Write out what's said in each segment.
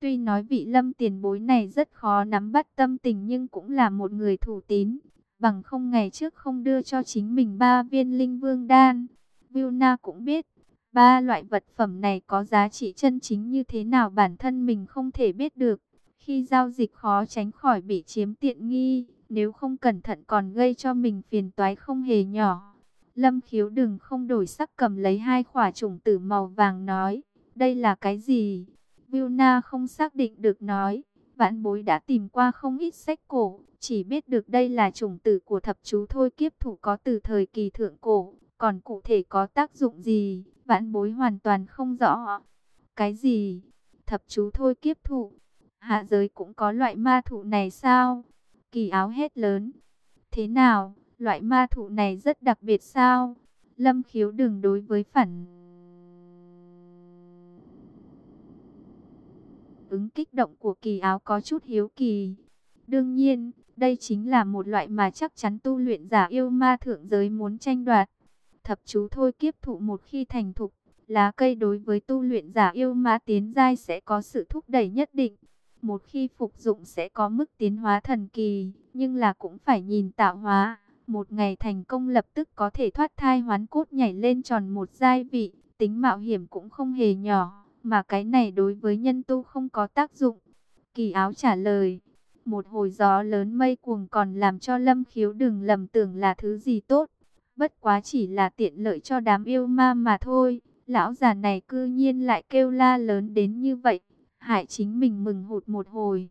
Tuy nói vị lâm tiền bối này rất khó nắm bắt tâm tình nhưng cũng là một người thủ tín. Bằng không ngày trước không đưa cho chính mình ba viên linh vương đan. Vilna cũng biết, ba loại vật phẩm này có giá trị chân chính như thế nào bản thân mình không thể biết được. Khi giao dịch khó tránh khỏi bị chiếm tiện nghi, nếu không cẩn thận còn gây cho mình phiền toái không hề nhỏ. Lâm khiếu đừng không đổi sắc cầm lấy hai khỏa trùng tử màu vàng nói, đây là cái gì? Vilna không xác định được nói, vãn bối đã tìm qua không ít sách cổ, chỉ biết được đây là chủng tử của thập chú thôi kiếp thủ có từ thời kỳ thượng cổ, còn cụ thể có tác dụng gì, vãn bối hoàn toàn không rõ. Cái gì? Thập chú thôi kiếp thủ, hạ giới cũng có loại ma thụ này sao? Kỳ áo hết lớn. Thế nào, loại ma thụ này rất đặc biệt sao? Lâm khiếu đừng đối với phản ứng kích động của kỳ áo có chút hiếu kỳ. Đương nhiên, đây chính là một loại mà chắc chắn tu luyện giả yêu ma thượng giới muốn tranh đoạt. Thập chú thôi kiếp thụ một khi thành thục, lá cây đối với tu luyện giả yêu ma tiến giai sẽ có sự thúc đẩy nhất định. Một khi phục dụng sẽ có mức tiến hóa thần kỳ, nhưng là cũng phải nhìn tạo hóa. Một ngày thành công lập tức có thể thoát thai hoán cốt nhảy lên tròn một giai vị, tính mạo hiểm cũng không hề nhỏ mà cái này đối với nhân tu không có tác dụng. Kỳ áo trả lời, một hồi gió lớn mây cuồng còn làm cho lâm khiếu đừng lầm tưởng là thứ gì tốt. Bất quá chỉ là tiện lợi cho đám yêu ma mà thôi. Lão già này cư nhiên lại kêu la lớn đến như vậy. Hại chính mình mừng hụt một hồi.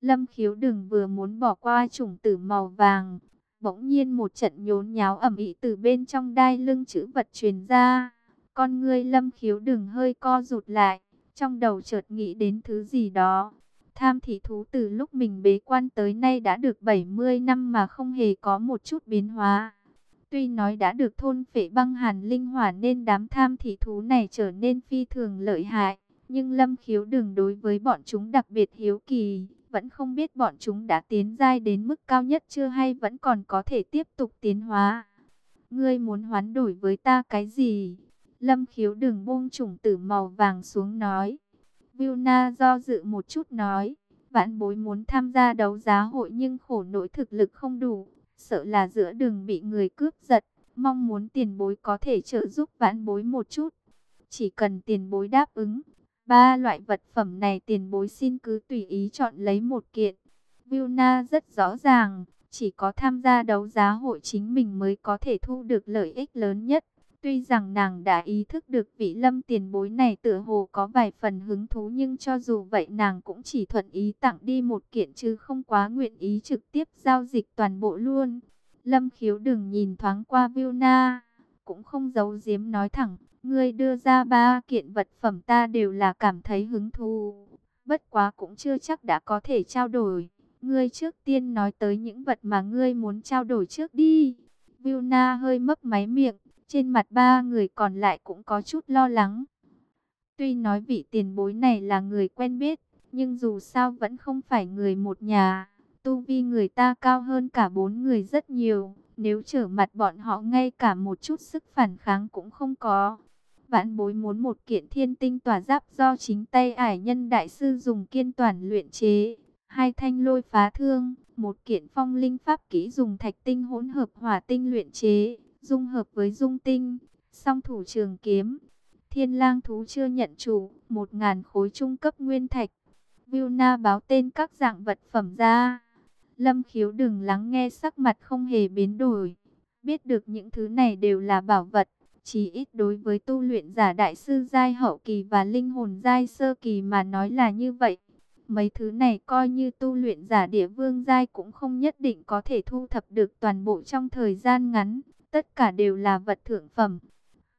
Lâm khiếu đừng vừa muốn bỏ qua chủng tử màu vàng. Bỗng nhiên một trận nhốn nháo ẩm ĩ từ bên trong đai lưng chữ vật truyền ra. Con ngươi lâm khiếu đừng hơi co rụt lại, trong đầu chợt nghĩ đến thứ gì đó. Tham thị thú từ lúc mình bế quan tới nay đã được 70 năm mà không hề có một chút biến hóa. Tuy nói đã được thôn phệ băng hàn linh hỏa nên đám tham thị thú này trở nên phi thường lợi hại. Nhưng lâm khiếu đừng đối với bọn chúng đặc biệt hiếu kỳ, vẫn không biết bọn chúng đã tiến giai đến mức cao nhất chưa hay vẫn còn có thể tiếp tục tiến hóa. Ngươi muốn hoán đổi với ta cái gì? Lâm khiếu đừng buông trùng tử màu vàng xuống nói. Vilna do dự một chút nói. Vãn bối muốn tham gia đấu giá hội nhưng khổ nỗi thực lực không đủ. Sợ là giữa đường bị người cướp giật. Mong muốn tiền bối có thể trợ giúp vãn bối một chút. Chỉ cần tiền bối đáp ứng. Ba loại vật phẩm này tiền bối xin cứ tùy ý chọn lấy một kiện. Vilna rất rõ ràng. Chỉ có tham gia đấu giá hội chính mình mới có thể thu được lợi ích lớn nhất. Tuy rằng nàng đã ý thức được vị lâm tiền bối này tựa hồ có vài phần hứng thú nhưng cho dù vậy nàng cũng chỉ thuận ý tặng đi một kiện chứ không quá nguyện ý trực tiếp giao dịch toàn bộ luôn. Lâm khiếu đừng nhìn thoáng qua Vilna, cũng không giấu giếm nói thẳng, ngươi đưa ra ba kiện vật phẩm ta đều là cảm thấy hứng thú. Bất quá cũng chưa chắc đã có thể trao đổi. Ngươi trước tiên nói tới những vật mà ngươi muốn trao đổi trước đi. Vilna hơi mấp máy miệng, trên mặt ba người còn lại cũng có chút lo lắng. Tuy nói vị tiền bối này là người quen biết, nhưng dù sao vẫn không phải người một nhà. Tu vi người ta cao hơn cả bốn người rất nhiều. Nếu trở mặt bọn họ ngay cả một chút sức phản kháng cũng không có. Vãn bối muốn một kiện thiên tinh tỏa giáp do chính tay ải nhân đại sư dùng kiên toàn luyện chế. Hai thanh lôi phá thương, một kiện phong linh pháp kỹ dùng thạch tinh hỗn hợp hỏa tinh luyện chế dung hợp với dung tinh, song thủ trường kiếm. Thiên lang thú chưa nhận chủ, một ngàn khối trung cấp nguyên thạch. Vilna báo tên các dạng vật phẩm ra. Lâm khiếu đừng lắng nghe sắc mặt không hề biến đổi. Biết được những thứ này đều là bảo vật. Chỉ ít đối với tu luyện giả đại sư giai hậu kỳ và linh hồn giai sơ kỳ mà nói là như vậy. Mấy thứ này coi như tu luyện giả địa vương giai cũng không nhất định có thể thu thập được toàn bộ trong thời gian ngắn tất cả đều là vật thượng phẩm.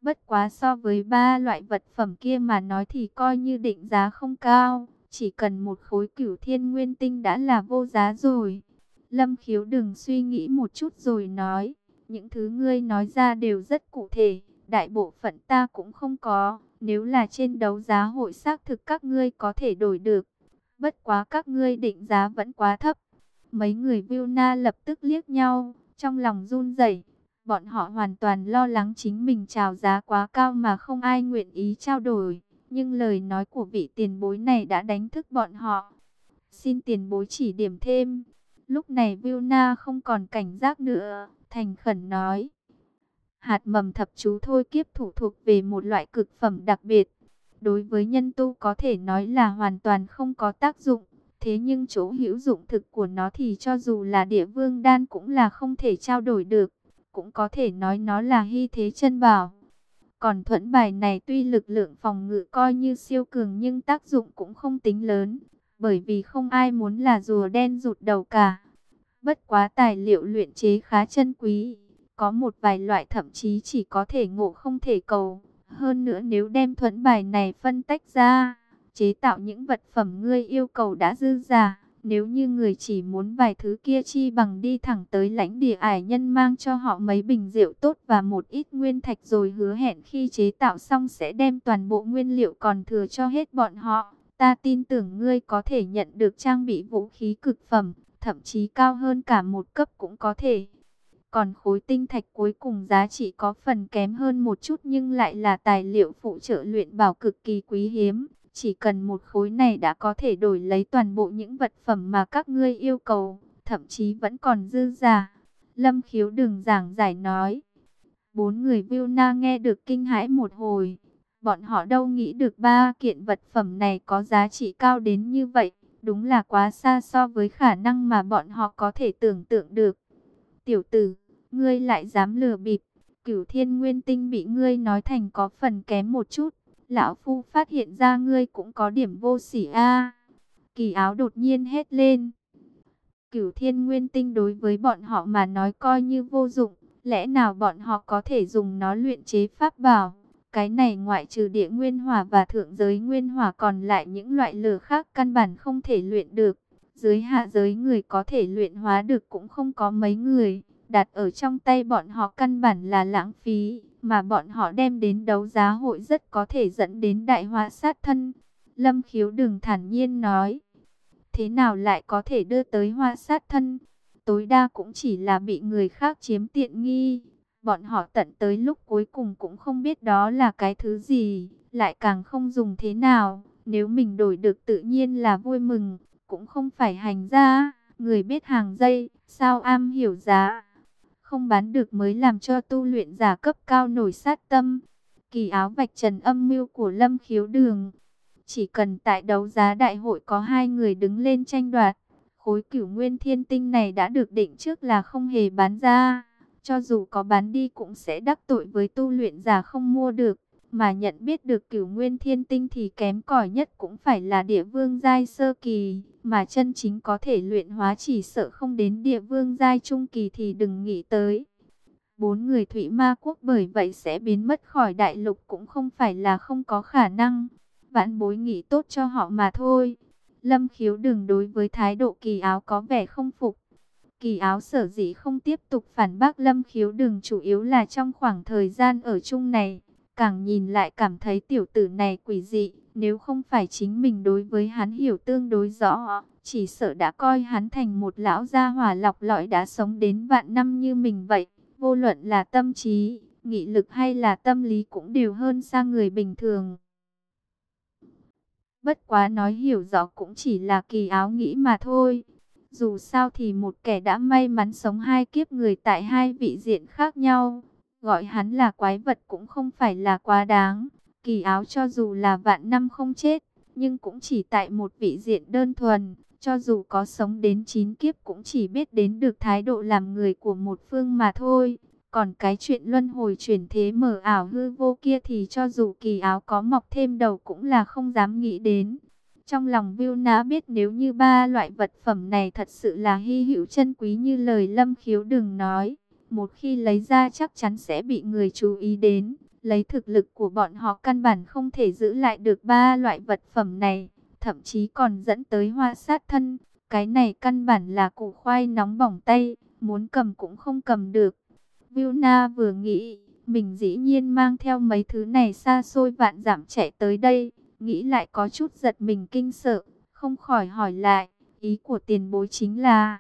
Bất quá so với ba loại vật phẩm kia mà nói thì coi như định giá không cao, chỉ cần một khối cửu thiên nguyên tinh đã là vô giá rồi. Lâm khiếu đừng suy nghĩ một chút rồi nói, những thứ ngươi nói ra đều rất cụ thể, đại bộ phận ta cũng không có, nếu là trên đấu giá hội xác thực các ngươi có thể đổi được. Bất quá các ngươi định giá vẫn quá thấp. Mấy người Vilna lập tức liếc nhau, trong lòng run rẩy Bọn họ hoàn toàn lo lắng chính mình chào giá quá cao mà không ai nguyện ý trao đổi. Nhưng lời nói của vị tiền bối này đã đánh thức bọn họ. Xin tiền bối chỉ điểm thêm. Lúc này Vilna không còn cảnh giác nữa, thành khẩn nói. Hạt mầm thập chú thôi kiếp thủ thuộc về một loại cực phẩm đặc biệt. Đối với nhân tu có thể nói là hoàn toàn không có tác dụng. Thế nhưng chỗ hữu dụng thực của nó thì cho dù là địa vương đan cũng là không thể trao đổi được. Cũng có thể nói nó là hy thế chân bảo. Còn thuẫn bài này tuy lực lượng phòng ngự coi như siêu cường nhưng tác dụng cũng không tính lớn. Bởi vì không ai muốn là rùa đen rụt đầu cả. Bất quá tài liệu luyện chế khá chân quý. Có một vài loại thậm chí chỉ có thể ngộ không thể cầu. Hơn nữa nếu đem thuẫn bài này phân tách ra, chế tạo những vật phẩm ngươi yêu cầu đã dư giả. Nếu như người chỉ muốn vài thứ kia chi bằng đi thẳng tới lãnh địa ải nhân mang cho họ mấy bình rượu tốt và một ít nguyên thạch rồi hứa hẹn khi chế tạo xong sẽ đem toàn bộ nguyên liệu còn thừa cho hết bọn họ. Ta tin tưởng ngươi có thể nhận được trang bị vũ khí cực phẩm, thậm chí cao hơn cả một cấp cũng có thể. Còn khối tinh thạch cuối cùng giá trị có phần kém hơn một chút nhưng lại là tài liệu phụ trợ luyện bảo cực kỳ quý hiếm. Chỉ cần một khối này đã có thể đổi lấy toàn bộ những vật phẩm mà các ngươi yêu cầu, thậm chí vẫn còn dư giả. Lâm khiếu đừng giảng giải nói. Bốn người Vilna nghe được kinh hãi một hồi. Bọn họ đâu nghĩ được ba kiện vật phẩm này có giá trị cao đến như vậy. Đúng là quá xa so với khả năng mà bọn họ có thể tưởng tượng được. Tiểu tử, ngươi lại dám lừa bịp. Cửu thiên nguyên tinh bị ngươi nói thành có phần kém một chút lão phu phát hiện ra ngươi cũng có điểm vô sỉ a. Kỳ áo đột nhiên hét lên. Cửu thiên nguyên tinh đối với bọn họ mà nói coi như vô dụng, lẽ nào bọn họ có thể dùng nó luyện chế pháp bảo? Cái này ngoại trừ địa nguyên hỏa và thượng giới nguyên hỏa còn lại những loại lửa khác căn bản không thể luyện được. Dưới hạ giới người có thể luyện hóa được cũng không có mấy người, đặt ở trong tay bọn họ căn bản là lãng phí mà bọn họ đem đến đấu giá hội rất có thể dẫn đến đại họa sát thân. Lâm khiếu đừng thản nhiên nói, thế nào lại có thể đưa tới hoa sát thân, tối đa cũng chỉ là bị người khác chiếm tiện nghi. Bọn họ tận tới lúc cuối cùng cũng không biết đó là cái thứ gì, lại càng không dùng thế nào. Nếu mình đổi được tự nhiên là vui mừng, cũng không phải hành ra, người biết hàng dây, sao am hiểu giá không bán được mới làm cho tu luyện giả cấp cao nổi sát tâm. Kỳ áo vạch trần âm mưu của Lâm Khiếu Đường. Chỉ cần tại đấu giá đại hội có hai người đứng lên tranh đoạt, khối cửu nguyên thiên tinh này đã được định trước là không hề bán ra. Cho dù có bán đi cũng sẽ đắc tội với tu luyện giả không mua được. Mà nhận biết được cửu nguyên thiên tinh thì kém cỏi nhất cũng phải là địa vương giai sơ kỳ. Mà chân chính có thể luyện hóa chỉ sợ không đến địa vương giai trung kỳ thì đừng nghĩ tới. Bốn người thủy ma quốc bởi vậy sẽ biến mất khỏi đại lục cũng không phải là không có khả năng. Vãn bối nghĩ tốt cho họ mà thôi. Lâm khiếu đừng đối với thái độ kỳ áo có vẻ không phục. Kỳ áo sở dĩ không tiếp tục phản bác lâm khiếu đừng chủ yếu là trong khoảng thời gian ở chung này. Càng nhìn lại cảm thấy tiểu tử này quỷ dị, nếu không phải chính mình đối với hắn hiểu tương đối rõ, chỉ sợ đã coi hắn thành một lão gia hỏa lọc lõi đã sống đến vạn năm như mình vậy. Vô luận là tâm trí, nghị lực hay là tâm lý cũng đều hơn xa người bình thường. Bất quá nói hiểu rõ cũng chỉ là kỳ áo nghĩ mà thôi. Dù sao thì một kẻ đã may mắn sống hai kiếp người tại hai vị diện khác nhau, Gọi hắn là quái vật cũng không phải là quá đáng. Kỳ áo cho dù là vạn năm không chết, nhưng cũng chỉ tại một vị diện đơn thuần. Cho dù có sống đến chín kiếp cũng chỉ biết đến được thái độ làm người của một phương mà thôi. Còn cái chuyện luân hồi chuyển thế mở ảo hư vô kia thì cho dù kỳ áo có mọc thêm đầu cũng là không dám nghĩ đến. Trong lòng Vilna biết nếu như ba loại vật phẩm này thật sự là hy hữu chân quý như lời Lâm Khiếu đừng nói, một khi lấy ra chắc chắn sẽ bị người chú ý đến. Lấy thực lực của bọn họ căn bản không thể giữ lại được ba loại vật phẩm này, thậm chí còn dẫn tới hoa sát thân. Cái này căn bản là củ khoai nóng bỏng tay, muốn cầm cũng không cầm được. Vilna vừa nghĩ, mình dĩ nhiên mang theo mấy thứ này xa xôi vạn giảm chạy tới đây, nghĩ lại có chút giật mình kinh sợ, không khỏi hỏi lại, ý của tiền bối chính là,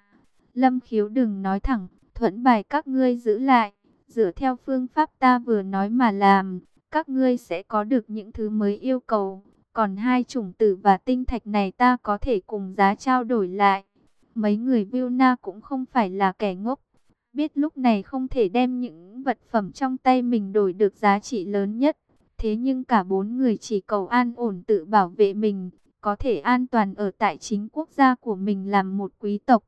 Lâm khiếu đừng nói thẳng, thuẫn bài các ngươi giữ lại, dựa theo phương pháp ta vừa nói mà làm, các ngươi sẽ có được những thứ mới yêu cầu. Còn hai chủng tử và tinh thạch này ta có thể cùng giá trao đổi lại. Mấy người Vilna cũng không phải là kẻ ngốc. Biết lúc này không thể đem những vật phẩm trong tay mình đổi được giá trị lớn nhất. Thế nhưng cả bốn người chỉ cầu an ổn tự bảo vệ mình, có thể an toàn ở tại chính quốc gia của mình làm một quý tộc.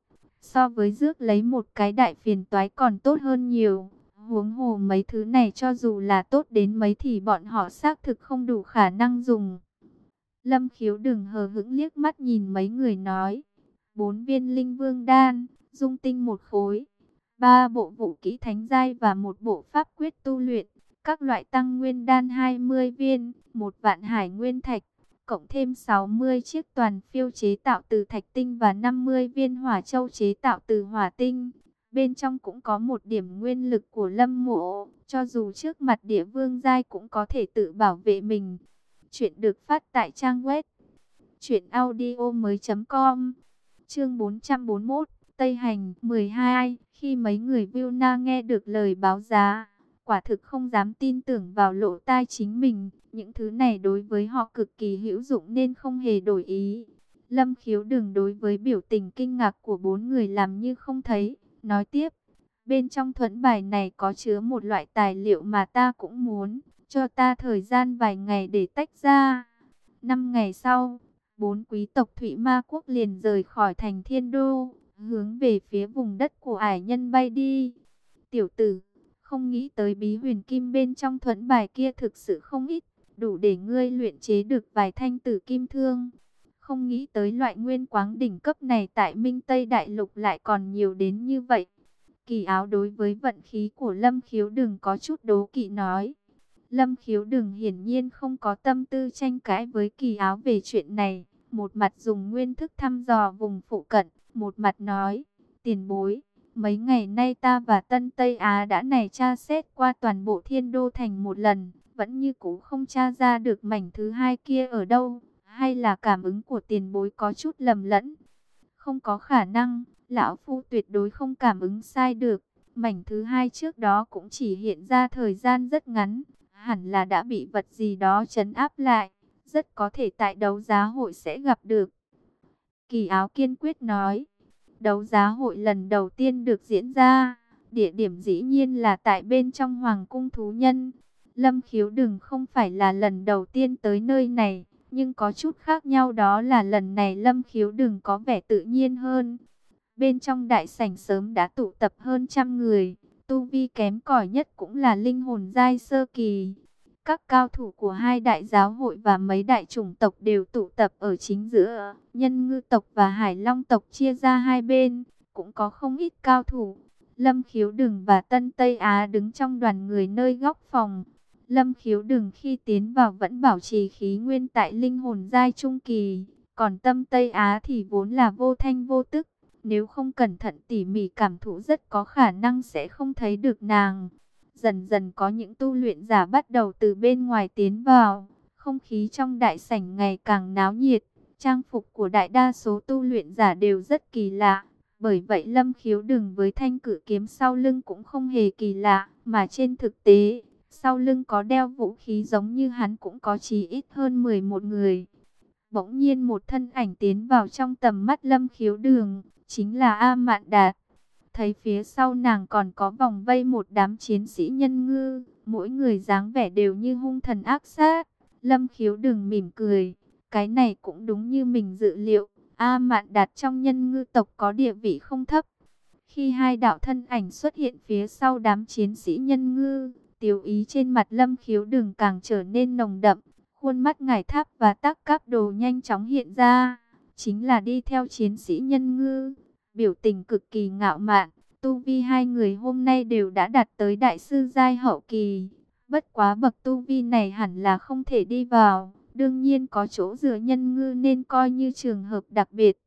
So với rước lấy một cái đại phiền toái còn tốt hơn nhiều. Huống hồ mấy thứ này cho dù là tốt đến mấy thì bọn họ xác thực không đủ khả năng dùng. Lâm khiếu đừng hờ hững liếc mắt nhìn mấy người nói. Bốn viên linh vương đan, dung tinh một khối. Ba bộ vũ kỹ thánh giai và một bộ pháp quyết tu luyện. Các loại tăng nguyên đan 20 viên, một vạn hải nguyên thạch. Cộng thêm 60 chiếc toàn phiêu chế tạo từ thạch tinh và 50 viên hỏa châu chế tạo từ hỏa tinh. Bên trong cũng có một điểm nguyên lực của lâm mộ, cho dù trước mặt địa vương giai cũng có thể tự bảo vệ mình. Chuyện được phát tại trang web chuyểnaudio.com Chương 441, Tây hành 12. Khi mấy người Vilna nghe được lời báo giá, quả thực không dám tin tưởng vào lỗ tai chính mình, những thứ này đối với họ cực kỳ hữu dụng nên không hề đổi ý. Lâm Khiếu đừng đối với biểu tình kinh ngạc của bốn người làm như không thấy, nói tiếp. Bên trong thuẫn bài này có chứa một loại tài liệu mà ta cũng muốn, cho ta thời gian vài ngày để tách ra. Năm ngày sau, bốn quý tộc Thụy Ma Quốc liền rời khỏi thành Thiên Đô, hướng về phía vùng đất của ải nhân bay đi. Tiểu tử, không nghĩ tới bí huyền kim bên trong thuẫn bài kia thực sự không ít, đủ để ngươi luyện chế được vài thanh tử kim thương. Không nghĩ tới loại nguyên quáng đỉnh cấp này tại Minh Tây Đại Lục lại còn nhiều đến như vậy. Kỳ áo đối với vận khí của Lâm Khiếu đừng có chút đố kỵ nói. Lâm khiếu đừng hiển nhiên không có tâm tư tranh cãi với kỳ áo về chuyện này. Một mặt dùng nguyên thức thăm dò vùng phụ cận, một mặt nói, tiền bối, mấy ngày nay ta và Tân Tây Á đã này tra xét qua toàn bộ thiên đô thành một lần, vẫn như cũ không tra ra được mảnh thứ hai kia ở đâu, hay là cảm ứng của tiền bối có chút lầm lẫn. Không có khả năng, lão phu tuyệt đối không cảm ứng sai được, mảnh thứ hai trước đó cũng chỉ hiện ra thời gian rất ngắn, hẳn là đã bị vật gì đó chấn áp lại, rất có thể tại đấu giá hội sẽ gặp được. Kỳ áo kiên quyết nói, đấu giá hội lần đầu tiên được diễn ra, địa điểm dĩ nhiên là tại bên trong Hoàng cung Thú Nhân. Lâm khiếu đừng không phải là lần đầu tiên tới nơi này, nhưng có chút khác nhau đó là lần này Lâm khiếu đừng có vẻ tự nhiên hơn. Bên trong đại sảnh sớm đã tụ tập hơn trăm người, tu vi kém cỏi nhất cũng là linh hồn giai sơ kỳ. Các cao thủ của hai đại giáo hội và mấy đại chủng tộc đều tụ tập ở chính giữa. Nhân ngư tộc và hải long tộc chia ra hai bên, cũng có không ít cao thủ. Lâm Khiếu Đừng và Tân Tây Á đứng trong đoàn người nơi góc phòng. Lâm Khiếu Đừng khi tiến vào vẫn bảo trì khí nguyên tại linh hồn giai trung kỳ. Còn Tâm Tây Á thì vốn là vô thanh vô tức. Nếu không cẩn thận tỉ mỉ cảm thụ rất có khả năng sẽ không thấy được nàng. Dần dần có những tu luyện giả bắt đầu từ bên ngoài tiến vào. Không khí trong đại sảnh ngày càng náo nhiệt. Trang phục của đại đa số tu luyện giả đều rất kỳ lạ. Bởi vậy lâm khiếu đừng với thanh cử kiếm sau lưng cũng không hề kỳ lạ. Mà trên thực tế, sau lưng có đeo vũ khí giống như hắn cũng có chí ít hơn 11 người. Bỗng nhiên một thân ảnh tiến vào trong tầm mắt lâm khiếu đường chính là A Mạn Đạt. Thấy phía sau nàng còn có vòng vây một đám chiến sĩ nhân ngư, mỗi người dáng vẻ đều như hung thần ác sát. Lâm khiếu đừng mỉm cười, cái này cũng đúng như mình dự liệu. A Mạn Đạt trong nhân ngư tộc có địa vị không thấp. Khi hai đạo thân ảnh xuất hiện phía sau đám chiến sĩ nhân ngư, tiêu ý trên mặt lâm khiếu đừng càng trở nên nồng đậm. Khuôn mắt ngải tháp và tác các đồ nhanh chóng hiện ra chính là đi theo chiến sĩ nhân ngư. Biểu tình cực kỳ ngạo mạn, tu vi hai người hôm nay đều đã đạt tới đại sư giai hậu kỳ. Bất quá bậc tu vi này hẳn là không thể đi vào, đương nhiên có chỗ dựa nhân ngư nên coi như trường hợp đặc biệt.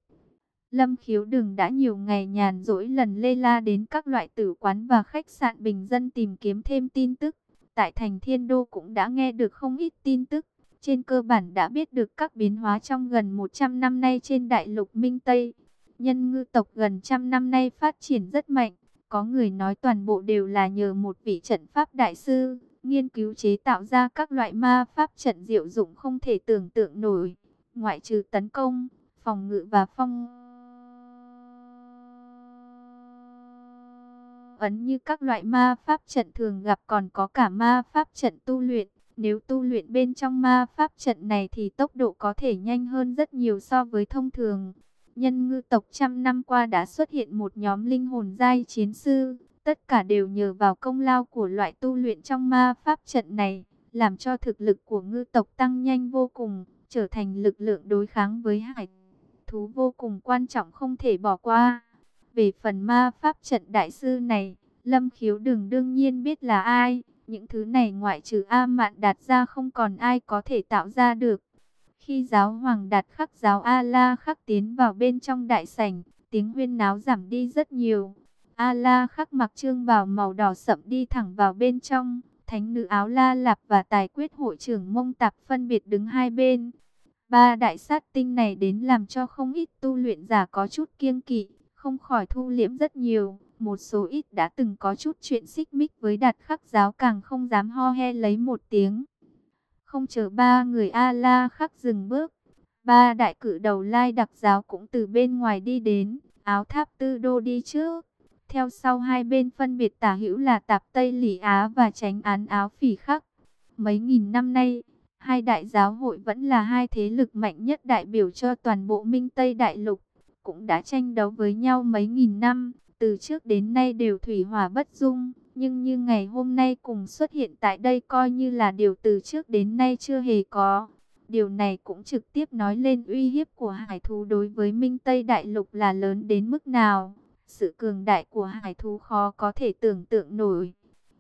Lâm khiếu đừng đã nhiều ngày nhàn rỗi lần lê la đến các loại tử quán và khách sạn bình dân tìm kiếm thêm tin tức. Tại thành thiên đô cũng đã nghe được không ít tin tức trên cơ bản đã biết được các biến hóa trong gần 100 năm nay trên đại lục Minh Tây. Nhân ngư tộc gần trăm năm nay phát triển rất mạnh, có người nói toàn bộ đều là nhờ một vị trận pháp đại sư, nghiên cứu chế tạo ra các loại ma pháp trận diệu dụng không thể tưởng tượng nổi, ngoại trừ tấn công, phòng ngự và phong ấn như các loại ma pháp trận thường gặp còn có cả ma pháp trận tu luyện. Nếu tu luyện bên trong ma pháp trận này thì tốc độ có thể nhanh hơn rất nhiều so với thông thường. Nhân ngư tộc trăm năm qua đã xuất hiện một nhóm linh hồn giai chiến sư. Tất cả đều nhờ vào công lao của loại tu luyện trong ma pháp trận này, làm cho thực lực của ngư tộc tăng nhanh vô cùng, trở thành lực lượng đối kháng với hải thú vô cùng quan trọng không thể bỏ qua. Về phần ma pháp trận đại sư này, Lâm Khiếu đừng đương nhiên biết là ai, những thứ này ngoại trừ A Mạn Đạt ra không còn ai có thể tạo ra được. Khi giáo hoàng đạt khắc giáo A-la khắc tiến vào bên trong đại sảnh, tiếng huyên náo giảm đi rất nhiều. A-la khắc mặc trương bào màu đỏ sậm đi thẳng vào bên trong. Thánh nữ áo la lạp và tài quyết hội trưởng mông tạp phân biệt đứng hai bên. Ba đại sát tinh này đến làm cho không ít tu luyện giả có chút kiêng kỵ, không khỏi thu liễm rất nhiều. Một số ít đã từng có chút chuyện xích mích với đạt khắc giáo càng không dám ho he lấy một tiếng. Không chờ ba người A-la khắc dừng bước. Ba đại cử đầu lai đặc giáo cũng từ bên ngoài đi đến, áo tháp tư đô đi trước. Theo sau hai bên phân biệt tả hữu là tạp Tây Lỷ Á và tránh án áo phỉ khắc. Mấy nghìn năm nay, hai đại giáo hội vẫn là hai thế lực mạnh nhất đại biểu cho toàn bộ Minh Tây Đại Lục. Cũng đã tranh đấu với nhau mấy nghìn năm, từ trước đến nay đều thủy hòa bất dung. Nhưng như ngày hôm nay cùng xuất hiện tại đây coi như là điều từ trước đến nay chưa hề có. Điều này cũng trực tiếp nói lên uy hiếp của hải thú đối với Minh Tây Đại Lục là lớn đến mức nào. Sự cường đại của hải thú khó có thể tưởng tượng nổi.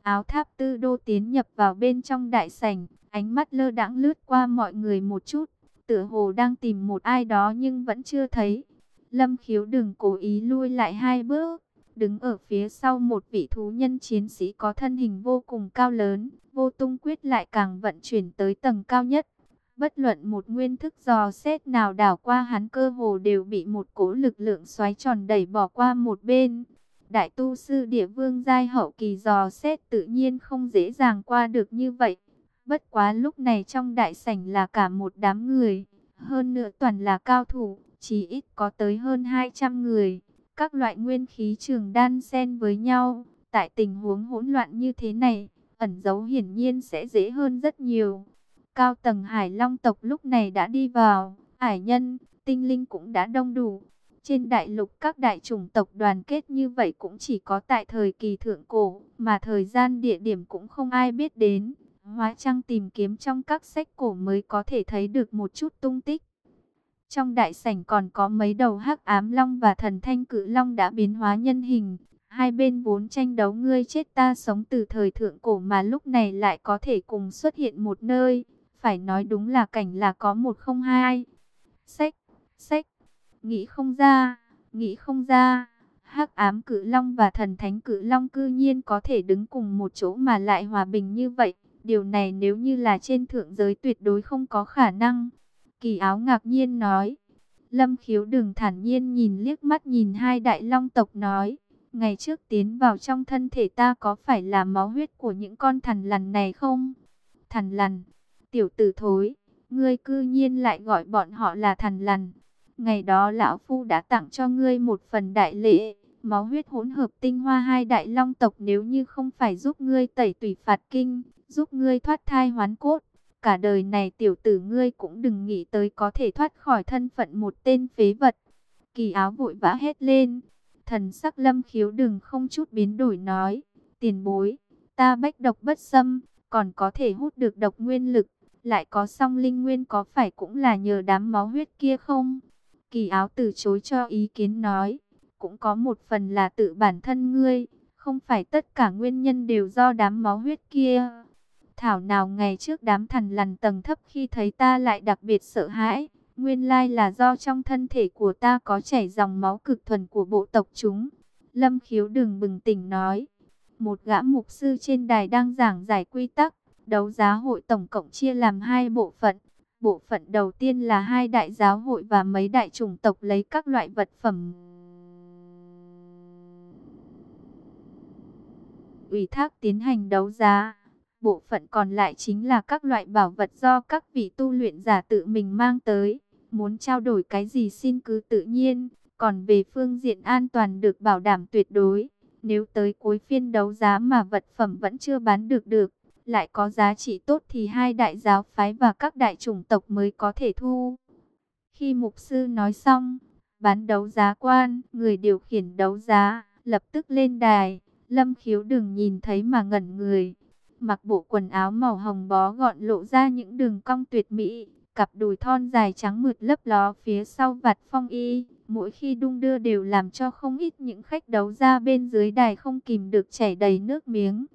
Áo tháp tư đô tiến nhập vào bên trong đại sảnh, ánh mắt lơ đãng lướt qua mọi người một chút. Tựa hồ đang tìm một ai đó nhưng vẫn chưa thấy. Lâm khiếu đừng cố ý lui lại hai bước. Đứng ở phía sau một vị thú nhân chiến sĩ có thân hình vô cùng cao lớn. Vô tung quyết lại càng vận chuyển tới tầng cao nhất. Bất luận một nguyên thức dò xét nào đảo qua hắn cơ hồ đều bị một cỗ lực lượng xoáy tròn đẩy bỏ qua một bên. Đại tu sư địa vương giai hậu kỳ dò xét tự nhiên không dễ dàng qua được như vậy. Bất quá lúc này trong đại sảnh là cả một đám người, hơn nữa toàn là cao thủ, chỉ ít có tới hơn 200 người. Các loại nguyên khí trường đan xen với nhau, tại tình huống hỗn loạn như thế này, ẩn dấu hiển nhiên sẽ dễ hơn rất nhiều. Cao tầng Hải Long tộc lúc này đã đi vào, hải nhân, tinh linh cũng đã đông đủ. Trên đại lục các đại chủng tộc đoàn kết như vậy cũng chỉ có tại thời kỳ thượng cổ, mà thời gian địa điểm cũng không ai biết đến. Hóa trang tìm kiếm trong các sách cổ mới có thể thấy được một chút tung tích. Trong đại sảnh còn có mấy đầu hắc ám long và thần thanh cự long đã biến hóa nhân hình. Hai bên vốn tranh đấu ngươi chết ta sống từ thời thượng cổ mà lúc này lại có thể cùng xuất hiện một nơi. Phải nói đúng là cảnh là có một không hai. Sách, sách, nghĩ không ra, nghĩ không ra. hắc ám cự long và thần thánh cự long cư nhiên có thể đứng cùng một chỗ mà lại hòa bình như vậy. Điều này nếu như là trên thượng giới tuyệt đối không có khả năng. Kỳ áo ngạc nhiên nói. Lâm khiếu đừng thản nhiên nhìn liếc mắt nhìn hai đại long tộc nói. Ngày trước tiến vào trong thân thể ta có phải là máu huyết của những con thằn lằn này không? Thằn lằn, tiểu tử thối, ngươi cư nhiên lại gọi bọn họ là thằn lằn. Ngày đó lão phu đã tặng cho ngươi một phần đại lễ, máu huyết hỗn hợp tinh hoa hai đại long tộc nếu như không phải giúp ngươi tẩy tủy phạt kinh, giúp ngươi thoát thai hoán cốt. Cả đời này tiểu tử ngươi cũng đừng nghĩ tới có thể thoát khỏi thân phận một tên phế vật. Kỳ áo vội vã hết lên. Thần sắc lâm khiếu đừng không chút biến đổi nói. Tiền bối, ta bách độc bất xâm, còn có thể hút được độc nguyên lực. Lại có song linh nguyên có phải cũng là nhờ đám máu huyết kia không? Kỳ áo từ chối cho ý kiến nói. Cũng có một phần là tự bản thân ngươi. Không phải tất cả nguyên nhân đều do đám máu huyết kia. Thảo nào ngày trước đám thần lằn tầng thấp khi thấy ta lại đặc biệt sợ hãi. Nguyên lai là do trong thân thể của ta có chảy dòng máu cực thuần của bộ tộc chúng. Lâm khiếu đừng bừng tỉnh nói. Một gã mục sư trên đài đang giảng giải quy tắc. Đấu giá hội tổng cộng chia làm hai bộ phận. Bộ phận đầu tiên là hai đại giáo hội và mấy đại chủng tộc lấy các loại vật phẩm. Ủy thác tiến hành đấu giá. Bộ phận còn lại chính là các loại bảo vật do các vị tu luyện giả tự mình mang tới. Muốn trao đổi cái gì xin cứ tự nhiên. Còn về phương diện an toàn được bảo đảm tuyệt đối. Nếu tới cuối phiên đấu giá mà vật phẩm vẫn chưa bán được được, lại có giá trị tốt thì hai đại giáo phái và các đại chủng tộc mới có thể thu. Khi mục sư nói xong, bán đấu giá quan, người điều khiển đấu giá, lập tức lên đài. Lâm khiếu đừng nhìn thấy mà ngẩn người. Mặc bộ quần áo màu hồng bó gọn lộ ra những đường cong tuyệt mỹ. Cặp đùi thon dài trắng mượt lấp ló phía sau vạt phong y. Mỗi khi đung đưa đều làm cho không ít những khách đấu ra bên dưới đài không kìm được chảy đầy nước miếng.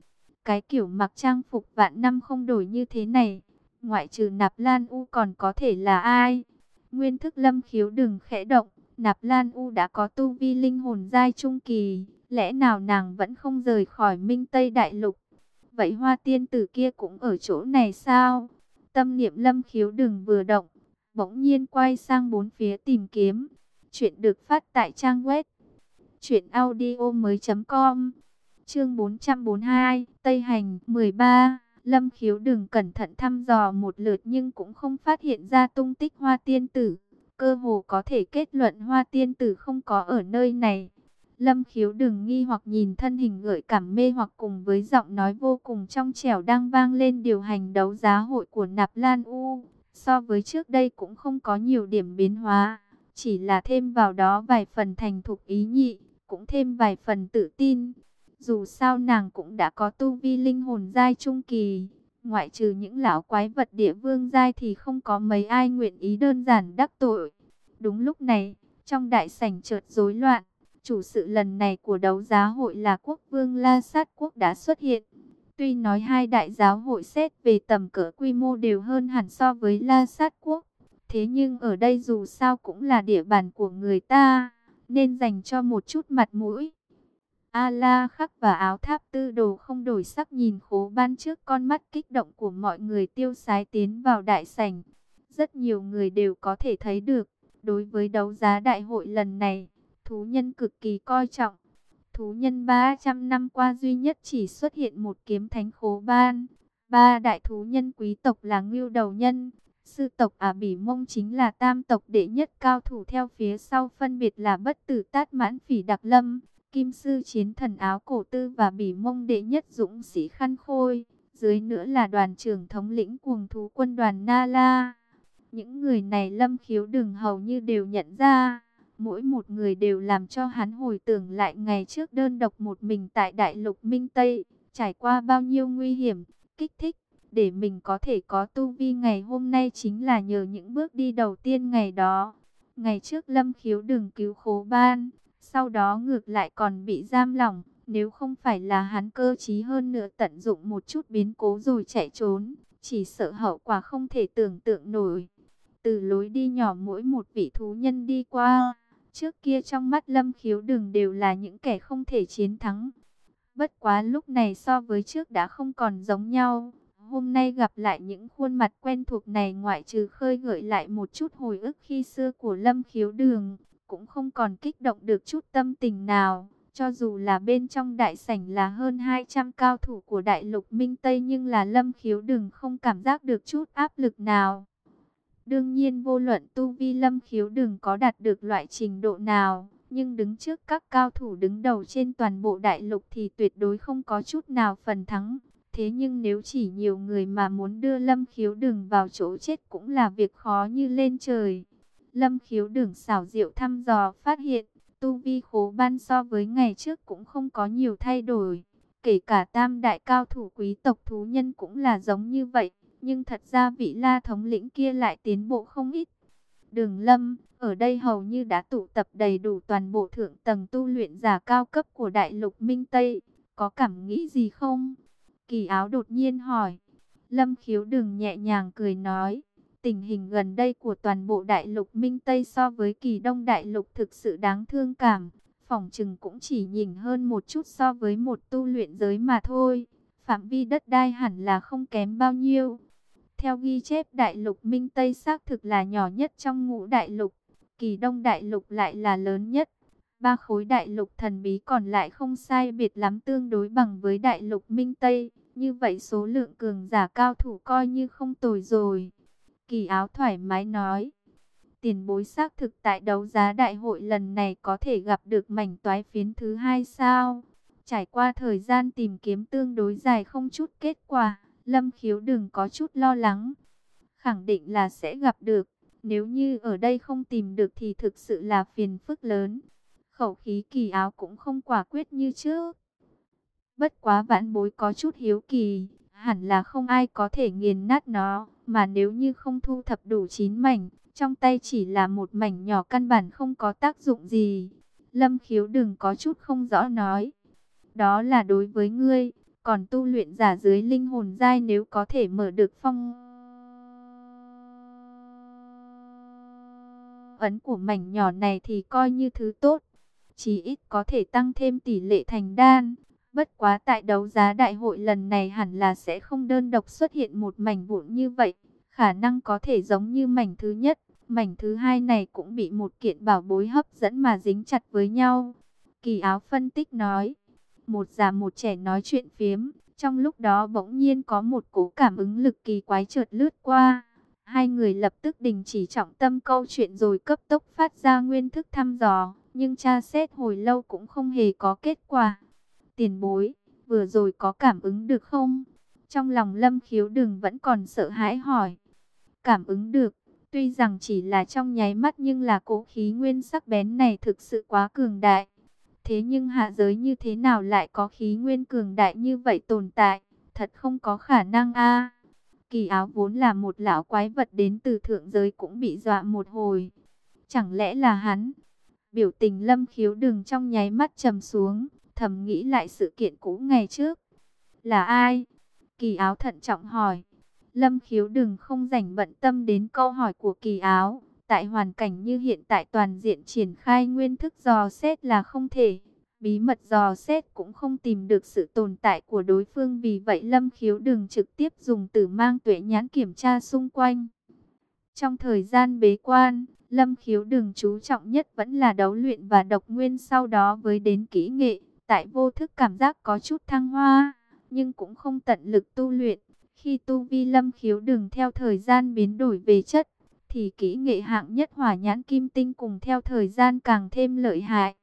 Cái kiểu mặc trang phục vạn năm không đổi như thế này. Ngoại trừ nạp lan u còn có thể là ai? Nguyên thức lâm khiếu đừng khẽ động. Nạp Lan U đã có tu vi linh hồn giai trung kỳ, lẽ nào nàng vẫn không rời khỏi Minh Tây Đại Lục? Vậy Hoa Tiên Tử kia cũng ở chỗ này sao? Tâm niệm Lâm Khiếu đừng vừa động, bỗng nhiên quay sang bốn phía tìm kiếm. Chuyện được phát tại trang web truyệnaudiomoi.com. Chương 442, Tây Hành 13. Lâm Khiếu đừng cẩn thận thăm dò một lượt nhưng cũng không phát hiện ra tung tích Hoa Tiên Tử cơ hồ có thể kết luận hoa tiên tử không có ở nơi này. Lâm khiếu đừng nghi hoặc nhìn thân hình gợi cảm mê hoặc cùng với giọng nói vô cùng trong trẻo đang vang lên điều hành đấu giá hội của Nạp Lan U. So với trước đây cũng không có nhiều điểm biến hóa, chỉ là thêm vào đó vài phần thành thục ý nhị, cũng thêm vài phần tự tin. Dù sao nàng cũng đã có tu vi linh hồn giai trung kỳ, Ngoại trừ những lão quái vật địa vương giai thì không có mấy ai nguyện ý đơn giản đắc tội. Đúng lúc này, trong đại sảnh chợt rối loạn, chủ sự lần này của đấu giá hội là quốc vương La Sát Quốc đã xuất hiện. Tuy nói hai đại giáo hội xét về tầm cỡ quy mô đều hơn hẳn so với La Sát Quốc, thế nhưng ở đây dù sao cũng là địa bàn của người ta, nên dành cho một chút mặt mũi. A-la khắc và áo tháp tư đồ không đổi sắc nhìn khố ban trước con mắt kích động của mọi người tiêu sái tiến vào đại sảnh. Rất nhiều người đều có thể thấy được, đối với đấu giá đại hội lần này, thú nhân cực kỳ coi trọng. Thú nhân 300 năm qua duy nhất chỉ xuất hiện một kiếm thánh khố ban. Ba đại thú nhân quý tộc là ngưu đầu nhân, sư tộc Ả Bỉ Mông chính là tam tộc đệ nhất cao thủ theo phía sau phân biệt là bất tử tát mãn phỉ đặc lâm, Kim sư chiến thần áo cổ tư và bỉ mông đệ nhất dũng sĩ khăn khôi. Dưới nữa là đoàn trưởng thống lĩnh cuồng thú quân đoàn Na La. Những người này lâm khiếu đường hầu như đều nhận ra. Mỗi một người đều làm cho hắn hồi tưởng lại ngày trước đơn độc một mình tại đại lục Minh Tây. Trải qua bao nhiêu nguy hiểm, kích thích. Để mình có thể có tu vi ngày hôm nay chính là nhờ những bước đi đầu tiên ngày đó. Ngày trước lâm khiếu đừng cứu khố ban sau đó ngược lại còn bị giam lỏng, nếu không phải là hắn cơ trí hơn nữa tận dụng một chút biến cố rồi chạy trốn, chỉ sợ hậu quả không thể tưởng tượng nổi. Từ lối đi nhỏ mỗi một vị thú nhân đi qua, trước kia trong mắt lâm khiếu đừng đều là những kẻ không thể chiến thắng. Bất quá lúc này so với trước đã không còn giống nhau. Hôm nay gặp lại những khuôn mặt quen thuộc này ngoại trừ khơi gợi lại một chút hồi ức khi xưa của lâm khiếu đường cũng không còn kích động được chút tâm tình nào. Cho dù là bên trong đại sảnh là hơn 200 cao thủ của đại lục Minh Tây nhưng là lâm khiếu đường không cảm giác được chút áp lực nào. Đương nhiên vô luận tu vi lâm khiếu đừng có đạt được loại trình độ nào, nhưng đứng trước các cao thủ đứng đầu trên toàn bộ đại lục thì tuyệt đối không có chút nào phần thắng. Thế nhưng nếu chỉ nhiều người mà muốn đưa lâm khiếu đừng vào chỗ chết cũng là việc khó như lên trời. Lâm khiếu đừng xảo diệu thăm dò phát hiện, tu vi khố ban so với ngày trước cũng không có nhiều thay đổi. Kể cả tam đại cao thủ quý tộc thú nhân cũng là giống như vậy, nhưng thật ra vị la thống lĩnh kia lại tiến bộ không ít. Đường lâm, ở đây hầu như đã tụ tập đầy đủ toàn bộ thượng tầng tu luyện giả cao cấp của đại lục Minh Tây, có cảm nghĩ gì không? Kỳ áo đột nhiên hỏi. Lâm khiếu đừng nhẹ nhàng cười nói Tình hình gần đây của toàn bộ đại lục Minh Tây so với kỳ đông đại lục thực sự đáng thương cảm. Phòng trừng cũng chỉ nhìn hơn một chút so với một tu luyện giới mà thôi. Phạm vi đất đai hẳn là không kém bao nhiêu. Theo ghi chép đại lục Minh Tây xác thực là nhỏ nhất trong ngũ đại lục. Kỳ đông đại lục lại là lớn nhất. Ba khối đại lục thần bí còn lại không sai biệt lắm tương đối bằng với đại lục Minh Tây. Như vậy số lượng cường giả cao thủ coi như không tồi rồi. Kỳ áo thoải mái nói. Tiền bối xác thực tại đấu giá đại hội lần này có thể gặp được mảnh toái phiến thứ hai sao? Trải qua thời gian tìm kiếm tương đối dài không chút kết quả, Lâm Khiếu đừng có chút lo lắng. Khẳng định là sẽ gặp được, nếu như ở đây không tìm được thì thực sự là phiền phức lớn. Khẩu khí kỳ áo cũng không quả quyết như trước. Bất quá vãn bối có chút hiếu kỳ, hẳn là không ai có thể nghiền nát nó, mà nếu như không thu thập đủ chín mảnh, trong tay chỉ là một mảnh nhỏ căn bản không có tác dụng gì. Lâm khiếu đừng có chút không rõ nói. Đó là đối với ngươi, còn tu luyện giả dưới linh hồn giai nếu có thể mở được phong ấn của mảnh nhỏ này thì coi như thứ tốt. Chỉ ít có thể tăng thêm tỷ lệ thành đan. Bất quá tại đấu giá đại hội lần này hẳn là sẽ không đơn độc xuất hiện một mảnh vụn như vậy. Khả năng có thể giống như mảnh thứ nhất, mảnh thứ hai này cũng bị một kiện bảo bối hấp dẫn mà dính chặt với nhau. Kỳ áo phân tích nói, một già một trẻ nói chuyện phiếm, trong lúc đó bỗng nhiên có một cố cảm ứng lực kỳ quái chợt lướt qua. Hai người lập tức đình chỉ trọng tâm câu chuyện rồi cấp tốc phát ra nguyên thức thăm dò, nhưng tra xét hồi lâu cũng không hề có kết quả. Tiền bối, vừa rồi có cảm ứng được không? Trong lòng lâm khiếu đừng vẫn còn sợ hãi hỏi. Cảm ứng được, tuy rằng chỉ là trong nháy mắt nhưng là cố khí nguyên sắc bén này thực sự quá cường đại. Thế nhưng hạ giới như thế nào lại có khí nguyên cường đại như vậy tồn tại? Thật không có khả năng a. Kỳ áo vốn là một lão quái vật đến từ thượng giới cũng bị dọa một hồi. Chẳng lẽ là hắn? Biểu tình lâm khiếu đừng trong nháy mắt trầm xuống, thầm nghĩ lại sự kiện cũ ngày trước. Là ai? Kỳ áo thận trọng hỏi. Lâm khiếu đừng không rảnh bận tâm đến câu hỏi của kỳ áo. Tại hoàn cảnh như hiện tại toàn diện triển khai nguyên thức dò xét là không thể. Bí mật dò xét cũng không tìm được sự tồn tại của đối phương vì vậy Lâm khiếu đừng trực tiếp dùng tử mang tuệ nhãn kiểm tra xung quanh. Trong thời gian bế quan, Lâm khiếu đừng chú trọng nhất vẫn là đấu luyện và độc nguyên sau đó với đến kỹ nghệ. Tại vô thức cảm giác có chút thăng hoa, nhưng cũng không tận lực tu luyện. Khi tu vi lâm khiếu đừng theo thời gian biến đổi về chất, thì kỹ nghệ hạng nhất hỏa nhãn kim tinh cùng theo thời gian càng thêm lợi hại.